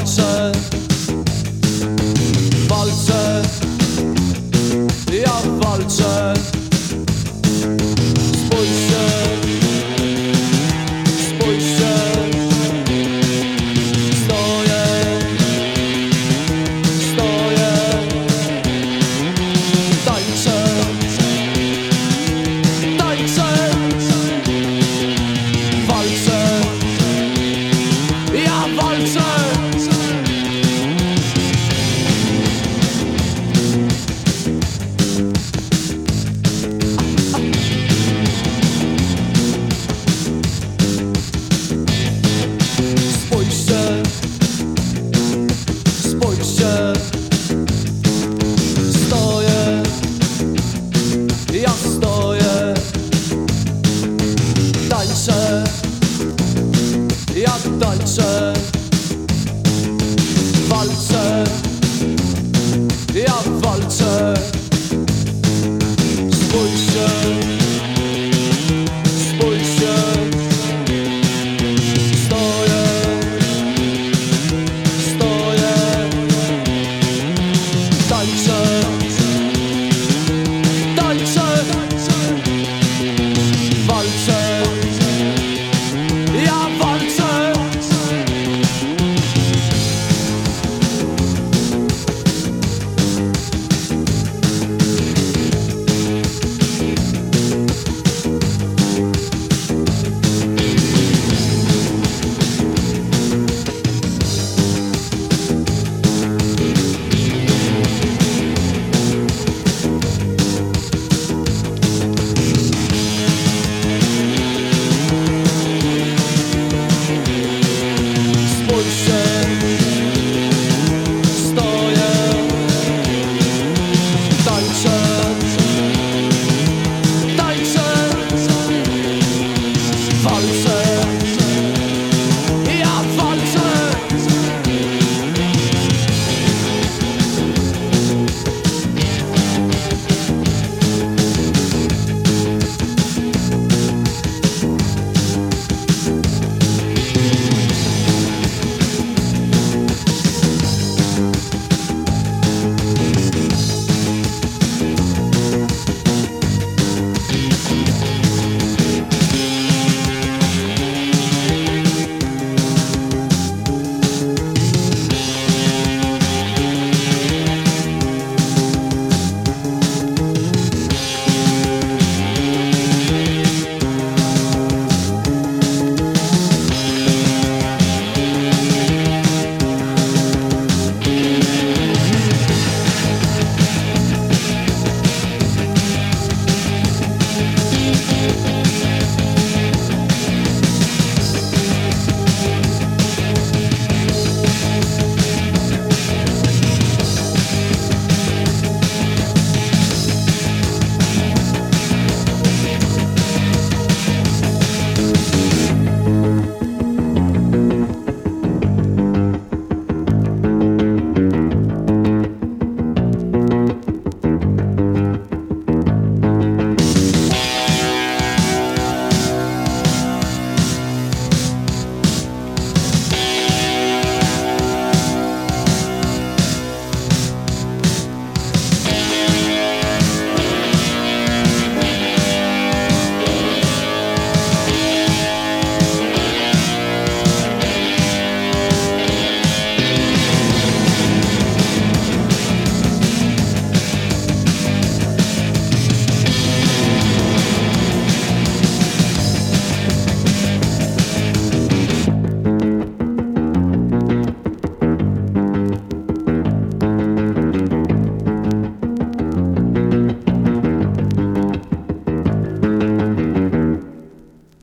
walczę Walczę Ja walczę Spójrzcie Spójrzcie Stoję. Stoję. Tańczę. Tańczę. Walczę Ja walczę jak tańczę Walczę, jak walczę. Spójrzcie